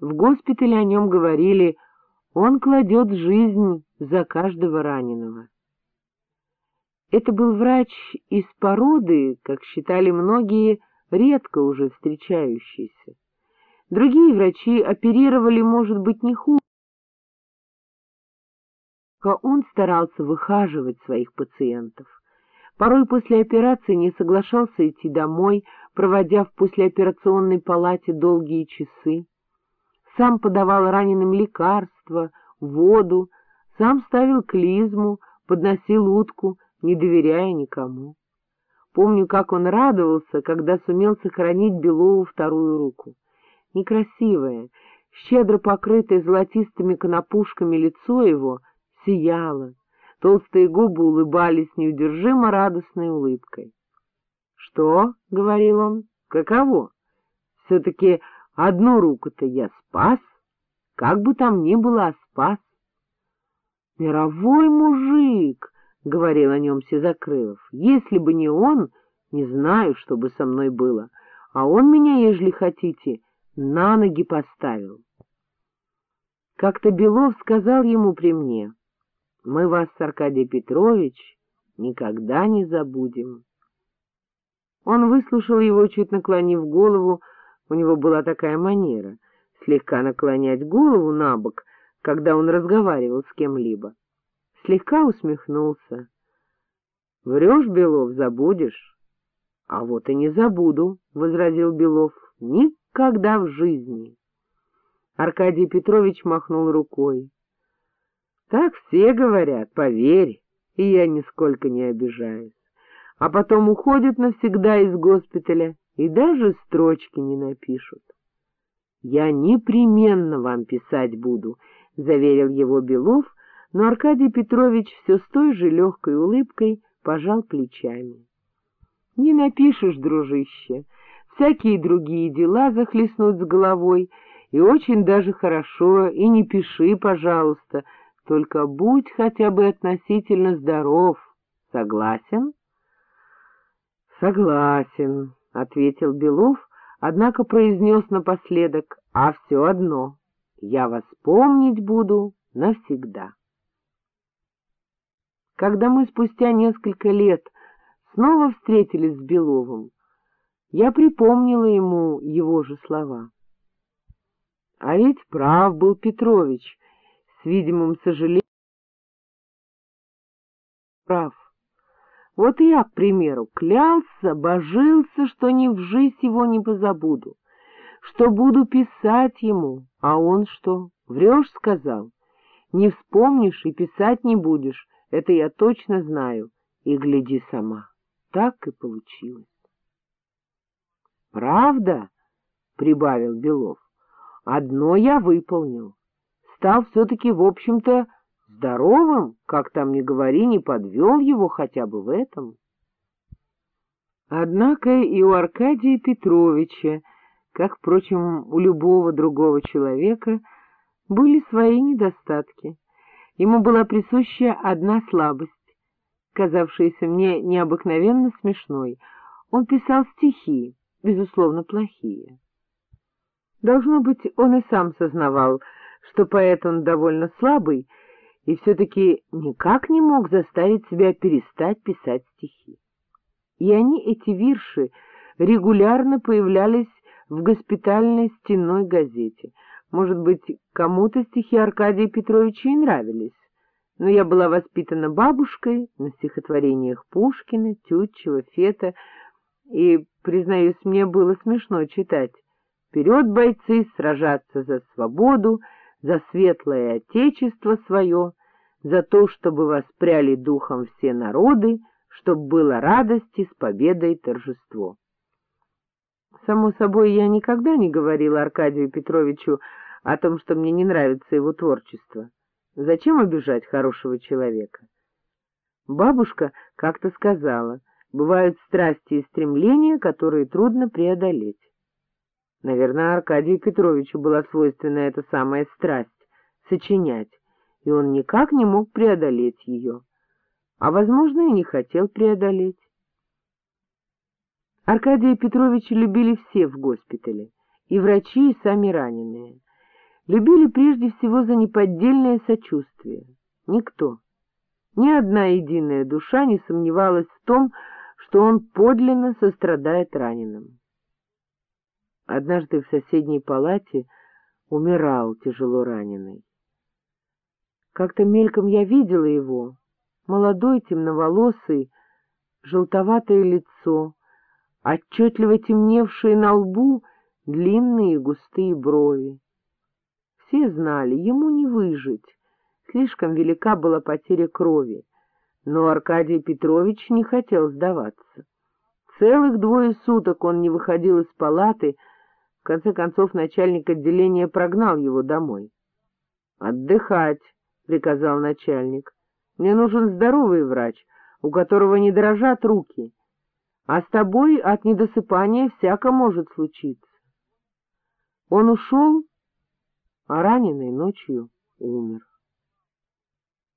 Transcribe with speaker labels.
Speaker 1: В госпитале о нем говорили, он кладет жизнь за каждого раненого. Это был врач из породы, как считали многие, редко уже встречающийся. Другие врачи оперировали, может быть, не хуже. Он старался выхаживать своих пациентов. Порой после операции не соглашался идти домой, проводя в послеоперационной палате долгие часы. Сам подавал раненым лекарства, воду, сам ставил клизму, подносил утку, не доверяя никому. Помню, как он радовался, когда сумел сохранить Белову вторую руку. Некрасивое, щедро покрытое золотистыми конопушками лицо его сияло, толстые губы улыбались неудержимо радостной улыбкой. — Что? — говорил он. — Каково? Все-таки одну руку-то я спас, как бы там ни было, а спас. — Мировой мужик! — говорил о нем Сизакрылов. — Если бы не он, не знаю, что бы со мной было. А он меня, ежели хотите, на ноги поставил. Как-то Белов сказал ему при мне, «Мы вас, Аркадий Петрович, никогда не забудем». Он выслушал его, чуть наклонив голову, у него была такая манера — слегка наклонять голову на бок, когда он разговаривал с кем-либо слегка усмехнулся. — Врешь, Белов, забудешь? — А вот и не забуду, — возразил Белов, — никогда в жизни. Аркадий Петрович махнул рукой. — Так все говорят, поверь, и я нисколько не обижаюсь. А потом уходят навсегда из госпиталя и даже строчки не напишут. — Я непременно вам писать буду, — заверил его Белов, но Аркадий Петрович все с той же легкой улыбкой пожал плечами. — Не напишешь, дружище, всякие другие дела захлестнут с головой, и очень даже хорошо, и не пиши, пожалуйста, только будь хотя бы относительно здоров. Согласен? — Согласен, — ответил Белов, однако произнес напоследок, — а все одно, я вас помнить буду навсегда. Когда мы спустя несколько лет снова встретились с Беловым, я припомнила ему его же слова. А ведь прав был Петрович, с видимым сожалением. Прав. Вот я, к примеру, клялся, божился, что ни в жизнь его не позабуду, что буду писать ему, а он что, врешь, сказал? Не вспомнишь и писать не будешь, это я точно знаю, и гляди сама. Так и получилось. — Правда? — прибавил Белов. — Одно я выполнил. Стал все-таки, в общем-то, здоровым, как там ни говори, не подвел его хотя бы в этом. Однако и у Аркадия Петровича, как, впрочем, у любого другого человека, были свои недостатки. Ему была присуща одна слабость, казавшаяся мне необыкновенно смешной. Он писал стихи, безусловно, плохие. Должно быть, он и сам сознавал, что поэт он довольно слабый, и все-таки никак не мог заставить себя перестать писать стихи. И они, эти вирши, регулярно появлялись в госпитальной стенной газете — может быть, кому-то стихи Аркадия Петровича и нравились, но я была воспитана бабушкой на стихотворениях Пушкина, Тютчева, Фета, и, признаюсь, мне было смешно читать «Вперед, бойцы, сражаться за свободу, за светлое отечество свое, за то, чтобы воспряли духом все народы, чтоб было радости с победой торжество». Само собой, я никогда не говорила Аркадию Петровичу о том, что мне не нравится его творчество. Зачем обижать хорошего человека? Бабушка как-то сказала, бывают страсти и стремления, которые трудно преодолеть. Наверное, Аркадию Петровичу была свойственна эта самая страсть — сочинять, и он никак не мог преодолеть ее, а, возможно, и не хотел преодолеть. Аркадия Петровича любили все в госпитале, и врачи, и сами раненые. любили прежде всего за неподдельное сочувствие. Никто, ни одна единая душа не сомневалась в том, что он подлинно сострадает раненым. Однажды в соседней палате умирал тяжело раненый. Как-то мельком я видела его, молодой, темноволосый, желтоватое лицо, отчетливо темневшие на лбу длинные густые брови. Все знали, ему не выжить, слишком велика была потеря крови, но Аркадий Петрович не хотел сдаваться. Целых двое суток он не выходил из палаты, конце концов начальник отделения прогнал его домой. — Отдыхать, — приказал начальник. — Мне нужен здоровый врач, у которого не дрожат руки, а с тобой от недосыпания всяко может случиться. Он ушел, а раненый ночью умер.